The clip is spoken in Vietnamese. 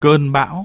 cơn bão.